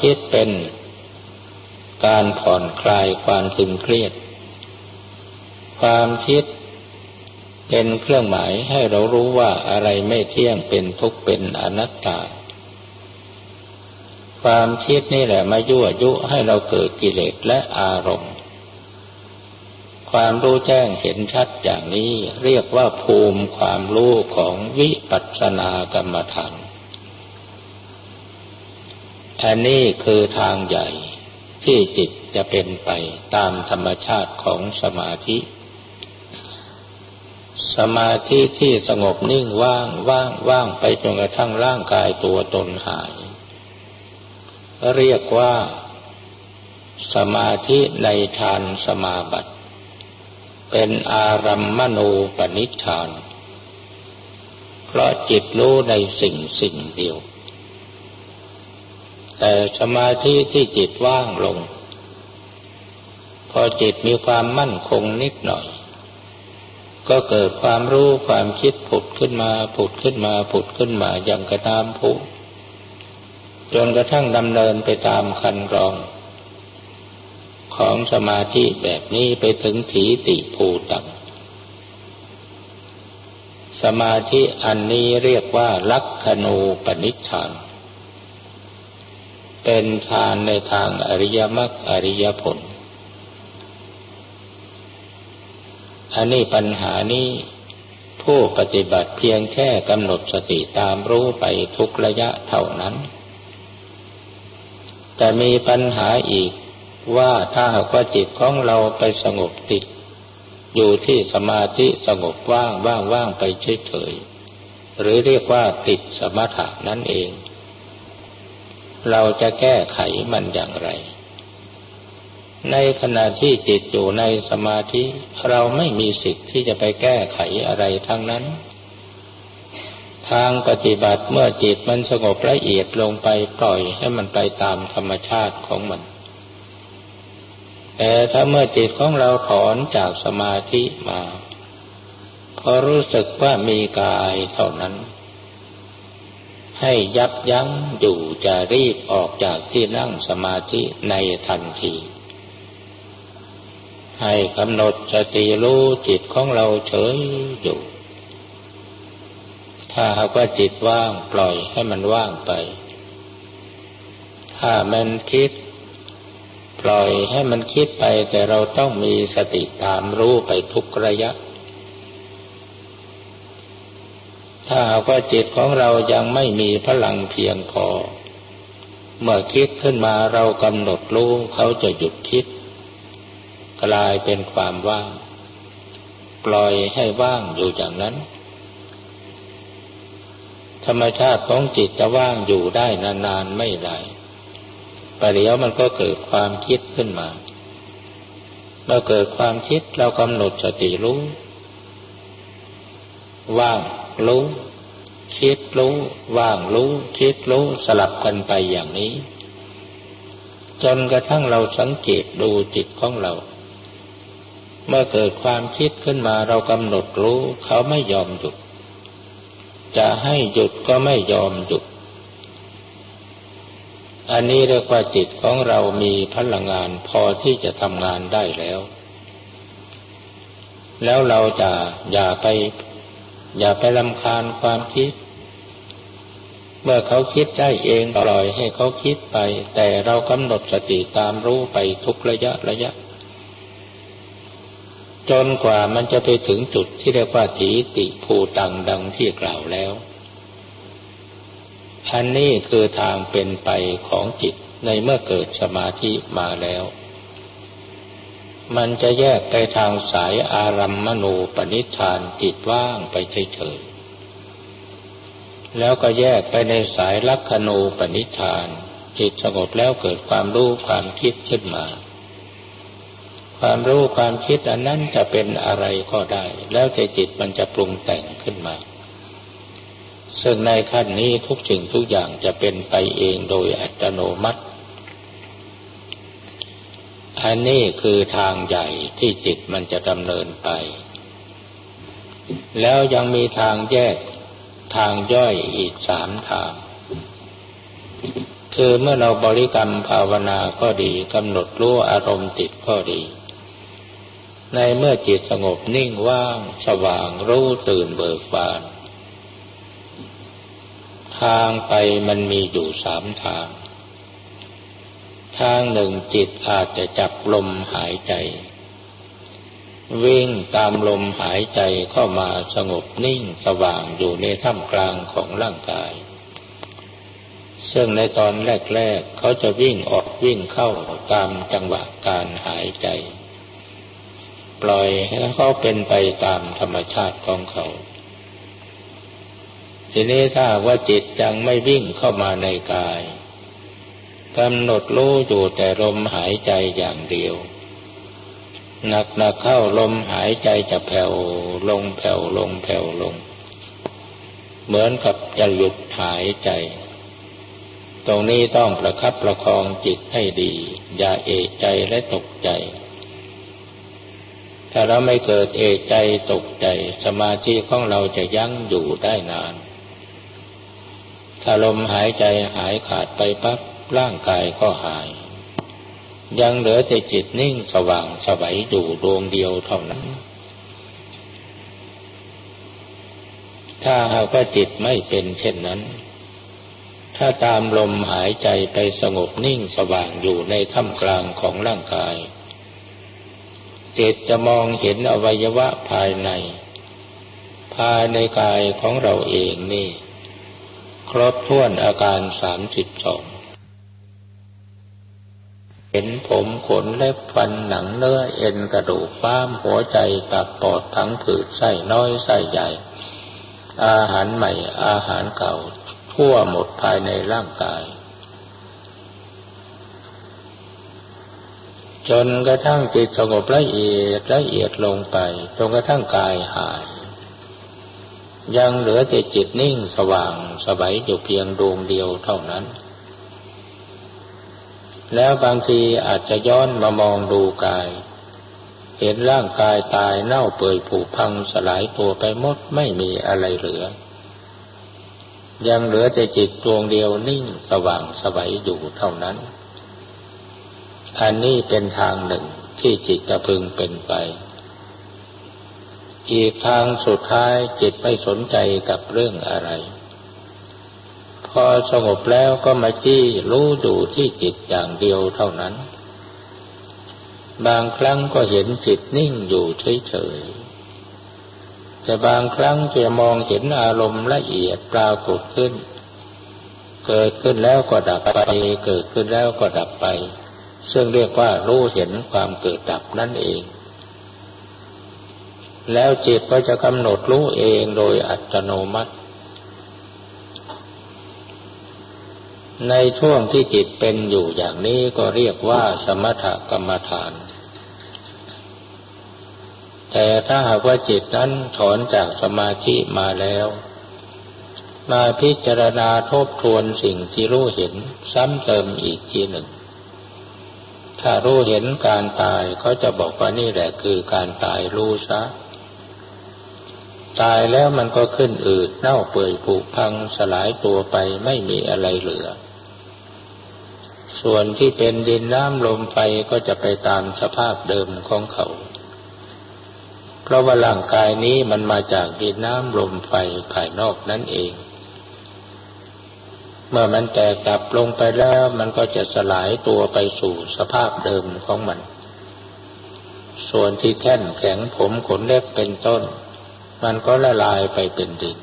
ความคิดเป็นการผ่อนคลายความตึงเครียด ความคิดเป็นเครื่องหมายให้เรารู้ว่าอะไรไม่เที่ยงเป็นทุกข์เป็นอนัตตา ความคิดนี่แหละมายั่วยุให้เราเกิดกิเลสและอารมณ์ ความรู้แจ้งเห็นชัดอย่างนี้เรียกว่าภูมิความรู้ของวิปัสสนากรรมฐาน อันนี้คือทางใหญ่ที่จิตจะเป็นไปตามธรรมชาติของสมาธิ สมาธิที่สงบนิ่งว่างว่างว่างไปจนกระทั่งร่างกายตัวตนหาย เรียกว่าสมาธิในฌานสมาบัติ เป็นอารัมมณูปนิธาน เพราะจิตรู้ในสิ่งสิ่งเดียว แต่สมาธิที่จิตว่างลง พอจิตมีความมั่นคงนิดหน่อย ก็เกิดความรู้ความคิดผุดขึ้นมาผุดขึ้นมาผุดขึ้นมาอย่างกระตามผู้จนกระทั่งดำเนินไปตามคันรอง ของสมาธิแบบนี้ไปถึงถีติภูตังสมาธิอันนี้เรียกว่าลักขณูปนิชฌาน เป็นฌานในทางอริยมรรคอริยผล อันนี้ปัญหานี้ผู้ปฏิบัติเพียงแค่กำหนดสติตามรู้ไปทุกระยะเท่านั้น แต่มีปัญหาอีกว่าถ้าหากว่าจิตของเราไปสงบติด อยู่ที่สมาธิสงบว่างว่างว่างไปเฉยๆหรือเรียกว่าติดสมถะนั่นเอง เราจะแก้ไขมันอย่างไร ในขณะที่จิตอยู่ในสมาธิเราไม่มีสิทธิ์ที่จะไปแก้ไขอะไรทั้งนั้น ทางปฏิบัติเมื่อจิตมันสงบละเอียดลงไปปล่อยให้มันไปตามธรรมชาติของมัน แต่ถ้าเมื่อจิตของเราถอนจากสมาธิมาพอรู้สึกว่ามีกายเท่านั้น ให้ยับยั้งอยู่จะรีบออกจากที่นั่งสมาธิในทันที ให้กำหนดสติรู้จิตของเราเฉยอยู่ ถ้าหากว่าจิตว่างปล่อยให้มันว่างไป ถ้ามันคิด ปล่อยให้มันคิดไปแต่เราต้องมีสติตามรู้ไปทุกระยะ ถ้าหากว่าจิตของเรายังไม่มีพลังเพียงพอ เมื่อคิดขึ้นมาเรากำหนดรู้เขาจะหยุดคิด กลายเป็นความว่าง ปล่อยให้ว่างอยู่อย่างนั้น ธรรมชาติของจิตจะว่างอยู่ได้นานๆไม่ได้ประเดี๋ยวมันก็เกิดความคิดขึ้นมา เมื่อเกิดความคิดเรากำหนดสติรู้ว่าง รู้คิดรู้ว่างรู้คิดรู้สลับกันไปอย่างนี้ จนกระทั่งเราสังเกตดูจิตของเรา เมื่อเกิดความคิดขึ้นมาเรากำหนดรู้ เขาไม่ยอมหยุด จะให้หยุดก็ไม่ยอมหยุด อันนี้เรียกว่าจิตของเรามีพลังงานพอที่จะทำงานได้แล้วแล้วเราจะอย่าไป อย่าไปลำคาญความคิด เมื่อเขาคิดได้เองปล่อยให้เขาคิดไป แต่เรากำหนดสติตามรู้ไปทุกระยะระยะ จนกว่ามันจะไปถึงจุดที่เรียกว่าถีติภูตังดังที่กล่าวแล้วอันนี้คือทางเป็นไปของจิตในเมื่อเกิดสมาธิมาแล้ว มันจะแยกไปทางสายอารัมมณูปนิธานจิตว่างไปเฉยๆแล้วก็แยกไปในสายลักขณูปนิธาน จิตสงบแล้วเกิดความรู้ความคิดขึ้นมา ความรู้ความคิดอันนั้นจะเป็นอะไรก็ได้ แล้วใจจิตมันจะปรุงแต่งขึ้นมา ซึ่งในขั้นนี้ทุกสิ่งทุกอย่างจะเป็นไปเองโดยอัตโนมัติ อันนี้คือทางใหญ่ที่จิตมันจะดำเนินไป แล้วยังมีทางแยกทางย่อยอีกสามทาง คือเมื่อเราบริกรรมภาวนาก็ดีกำหนดรู้อารมณ์ติดก็ดี ในเมื่อจิตสงบนิ่งว่างสว่างรู้ตื่นเบิกบาน ทางไปมันมีอยู่สามทาง ทางหนึ่งจิตอาจจะจับลมหายใจ วิ่งตามลมหายใจเข้ามาสงบนิ่งสว่างอยู่ในท่ามกลางของร่างกาย ซึ่งในตอนแรก ๆ เขาจะวิ่งออกวิ่งเข้าตามจังหวะการหายใจ ปล่อยให้เขาเป็นไปตามธรรมชาติของเขาทีนี้ถ้าว่าจิตยังไม่วิ่งเข้ามาในกาย กำหนดรู้อยู่แต่ลมหายใจอย่างเดียว หนักหนักเข้าลมหายใจจะแผ่วลงแผ่วลงแผ่วลง เหมือนกับจะหยุดหายใจ ตรงนี้ต้องประคับประคองจิตให้ดี อย่าเอกใจและตกใจ ถ้าเราไม่เกิดเอกใจตกใจ สมาธิของเราจะยั้งอยู่ได้นาน ถ้าลมหายใจหายขาดไปปั๊บ ร่างกายก็หาย ยังเหลือแต่จิตนิ่งสว่างสวัยอยู่ดวงเดียวเท่านั้น ถ้าหากว่าจิตไม่เป็นเช่นนั้น ถ้าตามลมหายใจไปสงบนิ่งสว่างอยู่ในท่ามกลางของร่างกาย จิตจะมองเห็นอวัยวะภายใน ภายในกายของเราเองนี่ครบถ้วนอาการสามสิบสอง เห็นผมขนเล็บฟันหนังเนื้อเอ็นกระดูกฟ้ามหัวใจตับปอดทั้งผืดไส้น้อยไส้ใหญ่ อาหารใหม่อาหารเก่า ทั่วหมดภายในร่างกาย จนกระทั่งจิตสงบละเอียดละเอียดลงไปจนกระทั่งกายหาย ยังเหลือแต่จิตนิ่งสว่างสบายอยู่เพียงดวงเดียวเท่านั้น แล้วบางทีอาจจะย้อนมามองดูกาย เห็นร่างกายตายเน่าเปื่อยผุพังสลายตัวไปหมดไม่มีอะไรเหลือ ยังเหลือแต่จิตดวงเดียวนิ่งสว่างสวัยอยู่เท่านั้น อันนี้เป็นทางหนึ่งที่จิตจะพึงเป็นไป อีกทางสุดท้ายจิตไม่สนใจกับเรื่องอะไร พอสงบแล้วก็มาจี้รู้อยู่ที่จิตอย่างเดียวเท่านั้น บางครั้งก็เห็นจิตนิ่งอยู่เฉยๆแต่บางครั้งจะมองเห็นอารมณ์ละเอียดปรากฏขึ้น เกิดขึ้นแล้วก็ดับไป เกิดขึ้นแล้วก็ดับไป ซึ่งเรียกว่ารู้เห็นความเกิดดับนั่นเองแล้วจิตก็จะกำหนดรู้เองโดยอัตโนมัติ ในช่วงที่จิตเป็นอยู่อย่างนี้ก็เรียกว่าสมถกรรมฐาน แต่ถ้าหากว่าจิตนั้นถอนจากสมาธิมาแล้ว มาพิจารณาทบทวนสิ่งที่รู้เห็นซ้ำเติมอีกทีหนึ่ง ถ้ารู้เห็นการตายเขาจะบอกว่านี่แหละคือการตายรู้ซะตายแล้วมันก็ขึ้นอืดเน่าเปื่อยผุพังสลายตัวไปไม่มีอะไรเหลือ ส่วนที่เป็นดินน้ำลมไฟก็จะไปตามสภาพเดิมของเขา เพราะว่าร่างกายนี้มันมาจากดินน้ำลมไฟภายนอกนั่นเอง เมื่อมันแตกดับลงไปแล้วมันก็จะสลายตัวไปสู่สภาพเดิมของมัน ส่วนที่แท่นแข็งผมขนเล็บเป็นต้น มันก็ละลายไปเป็นดิน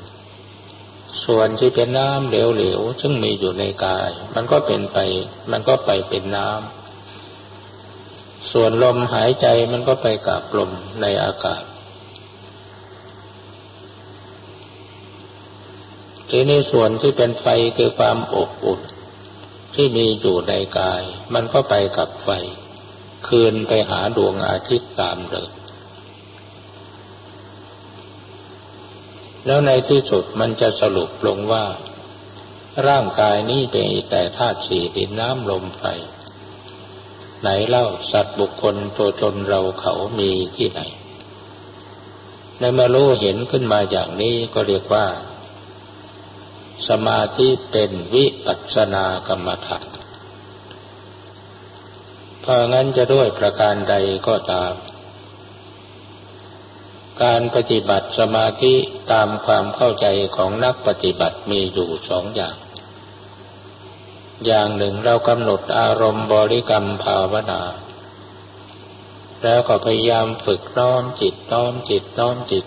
ส่วนที่เป็นน้ำเหลวๆซึ่งมีอยู่ในกาย มันก็เป็นไป มันก็ไปเป็นน้ำส่วนลมหายใจมันก็ไปกับลมในอากาศ ทีนี้ส่วนที่เป็นไฟคือความอบอุ่นที่มีอยู่ในกาย มันก็ไปกับไฟ คืนไปหาดวงอาทิตย์ตามเดิม แล้วในที่สุดมันจะสรุปลงว่า ร่างกายนี้เป็นแต่ธาตุสี่ดินน้ำลมไฟ ไหนเล่าสัตว์บุคคลตัวตนเราเขามีที่ไหนในเมื่อรู้เห็นขึ้นมาอย่างนี้ก็เรียกว่า สมาธิเป็นวิปัสสนากรรมฐานเพราะงั้นจะด้วยประการใดก็ตาม การปฏิบัติสมาธิตามความเข้าใจของนักปฏิบัติมีอยู่สองอย่าง อย่างหนึ่งเรากำหนดอารมณ์บริกรรมภาวนา แล้วก็พยายามฝึกน้อมจิตน้อมจิตน้อมจิต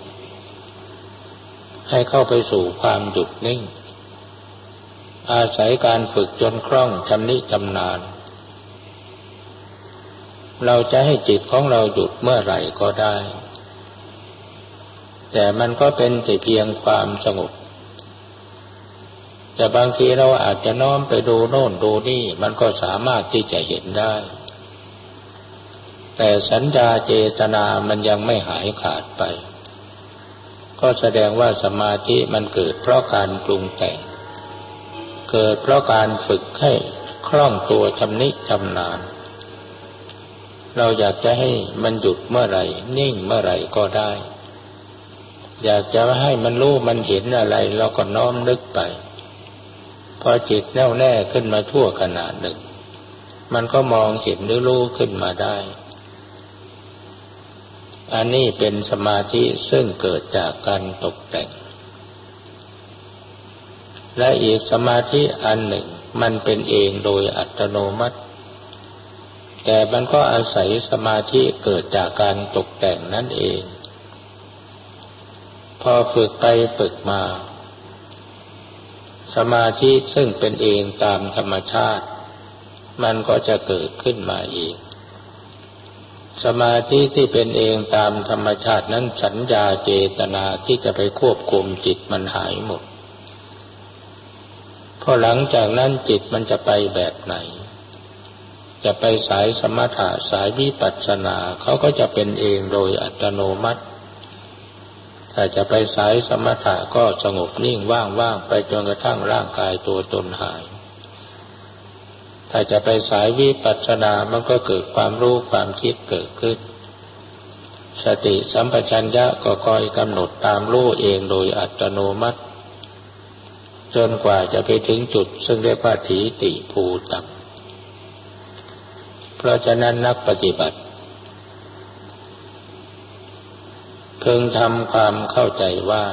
ให้เข้าไปสู่ความหยุดนิ่ง อาศัยการฝึกจนคล่องชำนิชำนาญ เราจะให้จิตของเราหยุดเมื่อไหร่ก็ได้ แต่มันก็เป็นแต่เพียงความสงบ แต่บางทีเราอาจจะน้อมไปดูโน่นดูนี่ มันก็สามารถที่จะเห็นได้ แต่สัญญาเจตนามันยังไม่หายขาดไป ก็แสดงว่าสมาธิมันเกิดเพราะการปรุงแต่ง เกิดเพราะการฝึกให้คล่องตัวชำนิชำนาญเราอยากจะให้มันหยุดเมื่อไหร่ นิ่งเมื่อไหร่ก็ได้ อยากจะให้มันรู้มันเห็นอะไร เราก็น้อมนึกไป พอจิตแน่วแน่ขึ้นมาทั่วขนาดหนึ่ง มันก็มองเห็นหรือรู้ขึ้นมาได้ อันนี้เป็นสมาธิซึ่งเกิดจากการตกแต่ง และอีกสมาธิอันหนึ่งมันเป็นเองโดยอัตโนมัติ แต่มันก็อาศัยสมาธิเกิดจากการตกแต่งนั่นเอง พอฝึกไปฝึกมา สมาธิซึ่งเป็นเองตามธรรมชาติ มันก็จะเกิดขึ้นมาเองสมาธิที่เป็นเองตามธรรมชาตินั้นสัญญาเจตนาที่จะไปควบคุมจิตมันหายหมดพอหลังจากนั้นจิตมันจะไปแบบไหน จะไปสายสมถะสายวิปัสสนาเขาก็จะเป็นเองโดยอัตโนมัติ ถ้าจะไปสายสมถะก็สงบนิ่งว่างๆไปจนกระทั่งร่างกายตัวตนหาย ถ้าจะไปสายวิปัสสนา มันก็เกิดความรู้ความคิดเกิดขึ้น สติสัมปชัญญะก็คอยกำหนดตามรู้เองโดยอัตโนมัติ จนกว่าจะไปถึงจุดซึ่งเรียกว่าถีติภูตังเพราะฉะนั้นนักปฏิบัติ เพิ่งทำความเข้าใจว่า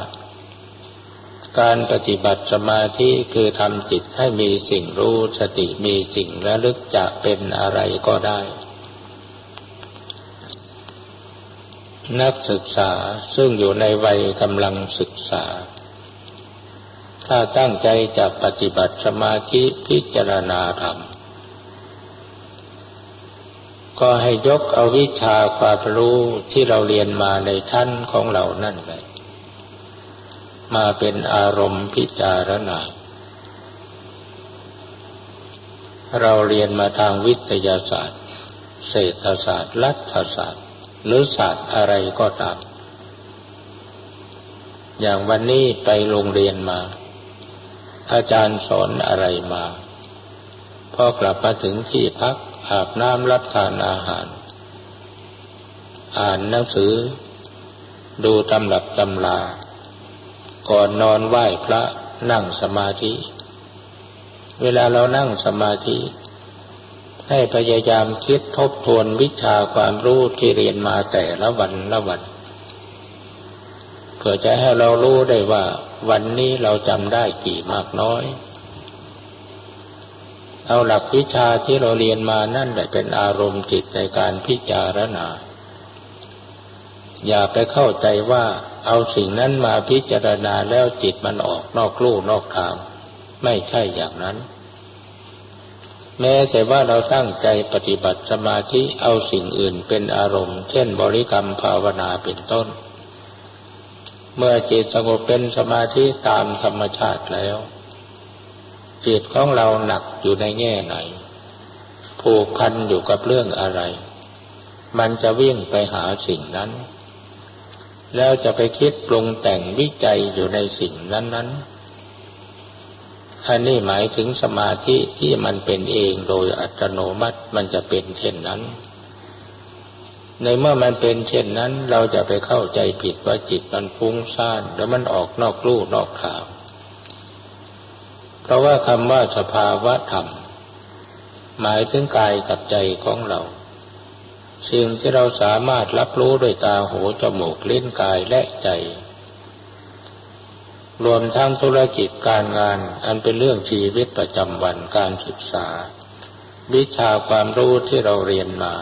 การปฏิบัติสมาธิคือทำจิตให้มีสิ่งรู้สติมีสิ่งระลึกจะเป็นอะไรก็ได้ นักศึกษาซึ่งอยู่ในวัยกำลังศึกษา ถ้าตั้งใจจะปฏิบัติสมาธิพิจารณาธรรม ก็ให้ยกเอาวิชาความรู้ที่เราเรียนมาในท่านของเรานั่นไปมาเป็นอารมณ์พิจารณา เราเรียนมาทางวิทยาศาสตร์ เศรษฐศาสตร์ รัฐศาสตร์ หรือศาสตร์อะไรก็ตาม อย่างวันนี้ไปโรงเรียนมา อาจารย์สอนอะไรมา พอกลับมาถึงที่พัก อาบน้ำรับทานอาหาร อ่านหนังสือ ดูตำรับตำลา ก่อนนอนไหว้พระนั่งสมาธิ เวลาเรานั่งสมาธิ ให้พยายามคิดทบทวนวิชาความรู้ที่เรียนมาแต่ละวันละวันเพื่อจะให้เรารู้ได้ว่าวันนี้เราจำได้กี่มากน้อย เอาหลักวิชาที่เราเรียนมานั่นแหละเป็นอารมณ์จิตในการพิจารณา อย่าไปเข้าใจว่าเอาสิ่งนั้นมาพิจารณาแล้วจิตมันออกนอกลู่นอกทาง ไม่ใช่อย่างนั้น แม้แต่ว่าเราตั้งใจปฏิบัติสมาธิเอาสิ่งอื่นเป็นอารมณ์ เช่นบริกรรมภาวนาเป็นต้น เมื่อจิตสงบเป็นสมาธิตามธรรมชาติแล้ว จิตของเราหนักอยู่ในแง่ไหน ผูกพันอยู่กับเรื่องอะไร มันจะวิ่งไปหาสิ่งนั้น แล้วจะไปคิดปรุงแต่งวิจัยอยู่ในสิ่งนั้น ๆ อันนี้หมายถึงสมาธิที่มันเป็นเองโดยอัตโนมัติมันจะเป็นเช่นนั้น ในเมื่อมันเป็นเช่นนั้น เราจะไปเข้าใจผิดว่าจิตมันฟุ้งซ่านแล้วมันออกนอกลู่นอกทาง เพราะว่าคำว่าสภาวะธรรม หมายถึงกายกับใจของเรา สิ่งที่เราสามารถรับรู้ด้วยตาหูจมูกลิ้นกายและใจ รวมทั้งธุรกิจการงานอันเป็นเรื่องชีวิตประจำวันการศึกษา วิชาความรู้ที่เราเรียนมา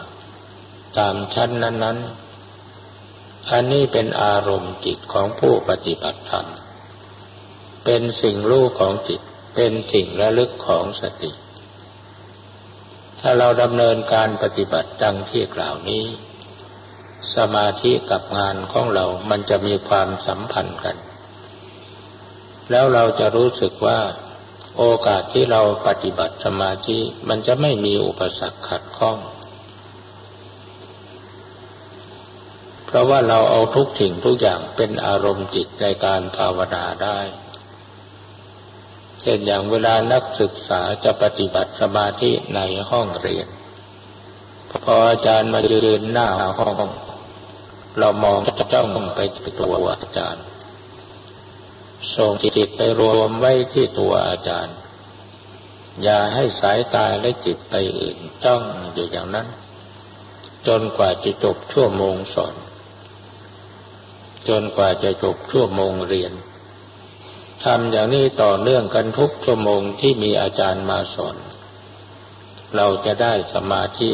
ตามชั้นนั้น ๆอันนี้เป็นอารมณ์จิตของผู้ปฏิบัติธรรม เป็นสิ่งรู้ของจิต เป็นสิ่งระลึกของสติ ถ้าเราดำเนินการปฏิบัติดังที่กล่าวนี้ สมาธิกับงานของเรามันจะมีความสัมพันธ์กัน แล้วเราจะรู้สึกว่าโอกาสที่เราปฏิบัติสมาธิมันจะไม่มีอุปสรรคขัดข้อง เพราะว่าเราเอาทุกสิ่งทุกอย่างเป็นอารมณ์จิตในการภาวนาได้ เช่นอย่างเวลานักศึกษาจะปฏิบัติสมาธิในห้องเรียน พออาจารย์มายืนหน้าห้อง เรามองจ้องไปที่ตัวอาจารย์ ส่งจิตไปรวมไว้ที่ตัวอาจารย์ อย่าให้สายตาและจิตไปอื่นจ้องอยู่อย่างนั้น จนกว่าจะจบชั่วโมงสอน จนกว่าจะจบชั่วโมงเรียน ทำอย่างนี้ต่อเนื่องกันทุกชั่วโมงที่มีอาจารย์มาสอน เราจะได้สมาธิ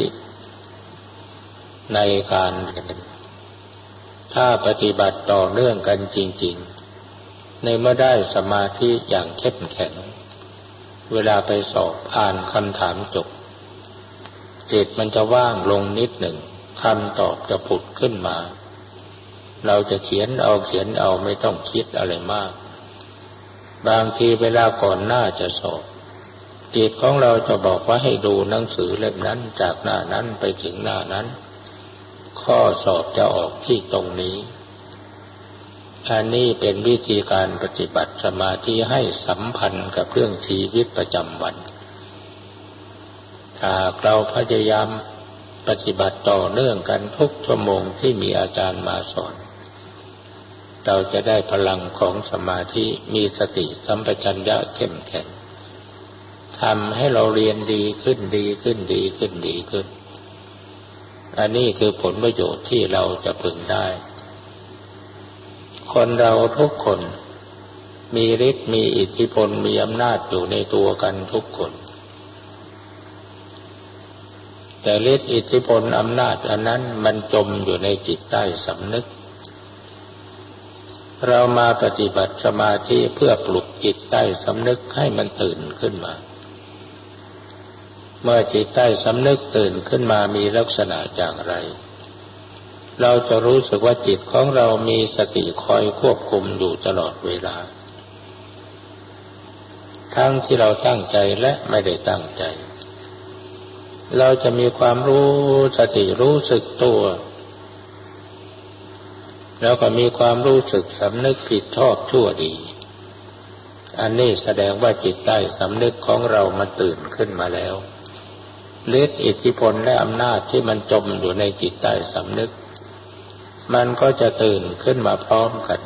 ในการเรียนถ้าปฏิบัติต่อเนื่องกันจริง ๆ ในเมื่อได้สมาธิอย่างเข้มแข็ง เวลาไปสอบอ่านคำถามจบจิตมันจะว่างลงนิดหนึ่งคำตอบจะผุดขึ้นมา เราจะเขียนเอาเขียนเอาไม่ต้องคิดอะไรมาก บางทีเวลาก่อนหน้าจะสอบจิตของเราจะบอกว่าให้ดูหนังสือเล่มนั้นจากหน้านั้นไปถึงหน้านั้น ข้อสอบจะออกที่ตรงนี้ อันนี้เป็นวิธีการปฏิบัติสมาธิให้สัมพันธ์กับเรื่องชีวิตประจำวันถ้าเราพยายามปฏิบัติต่อเนื่องกันทุกชั่วโมงที่มีอาจารย์มาสอน เราจะได้พลังของสมาธิมีสติสัมปชัญญะเข้มแข็งทำให้เราเรียนดีขึ้นดีขึ้นดีขึ้นดีขึ้น อันนี้คือผลประโยชน์ที่เราจะพึงได้ คนเราทุกคนมีฤทธิ์มีอิทธิพลมีอำนาจอยู่ในตัวกันทุกคน แต่ฤทธิ์อิทธิพลอำนาจอันนั้นมันจมอยู่ในจิตใต้สำนึก เรามาปฏิบัติสมาธิเพื่อปลุกจิตใต้สำนึกให้มันตื่นขึ้นมา เมื่อจิตใต้สำนึกตื่นขึ้นมามีลักษณะอย่างไร เราจะรู้สึกว่าจิตของเรามีสติคอยควบคุมอยู่ตลอดเวลา ทั้งที่เราตั้งใจและไม่ได้ตั้งใจ เราจะมีความรู้สติรู้สึกตัว แล้วก็มีความรู้สึกสำนึกผิดชอบชั่วดี อันนี้แสดงว่าจิตใต้สำนึกของเรามาตื่นขึ้นมาแล้วฤทธิอิทธิพลและอำนาจที่มันจมอยู่ในจิตใต้สำนึก มันก็จะตื่นขึ้นมาพร้อมกัน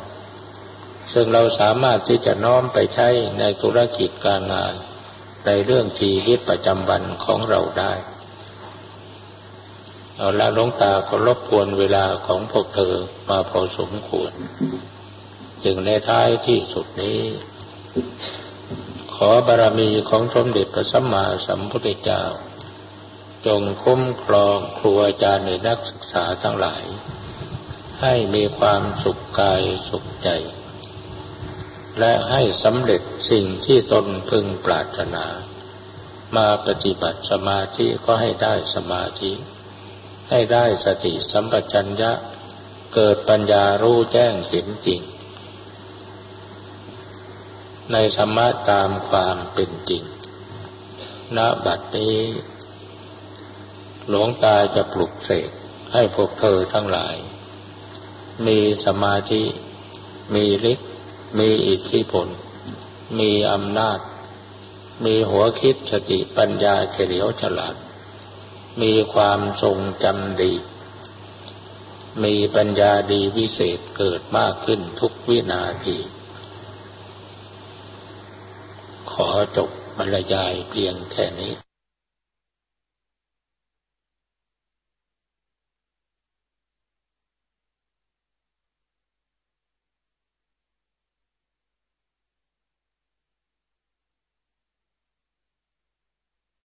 ซึ่งเราสามารถที่จะน้อมไปใช้ในธุรกิจการงาน ในเรื่องชีวิตประจำวันของเราได้ เอาละลงตาก็รบกวนเวลาของพวกเธอมาพอสมควร จึงในท้ายที่สุดนี้ ขอบารมีของสมเด็จพระสัมมาสัมพุทธเจ้า จงคุ้มครองครูอาจารย์ในนักศึกษาทั้งหลาย ให้มีความสุขกายสุขใจ และให้สำเร็จสิ่งที่ตนพึงปรารถนา มาปฏิบัติสมาธิก็ให้ได้สมาธิ ให้ได้สติสัมปชัญญะเกิดปัญญารู้แจ้งเห็นจริง ในธรรมะตามความเป็นจริง ณ บัดนี้ หลวงตาจะปลุกเสกให้พวกเธอทั้งหลาย มีสมาธิ มีฤทธิ์ มีอิทธิพล มีอำนาจ มีหัวคิดสติปัญญาเฉลียวฉลาด มีความทรงจำดี มีปัญญาดีวิเศษเกิดมากขึ้นทุกวินาที ขอจบบรรยายเพียงแค่นี้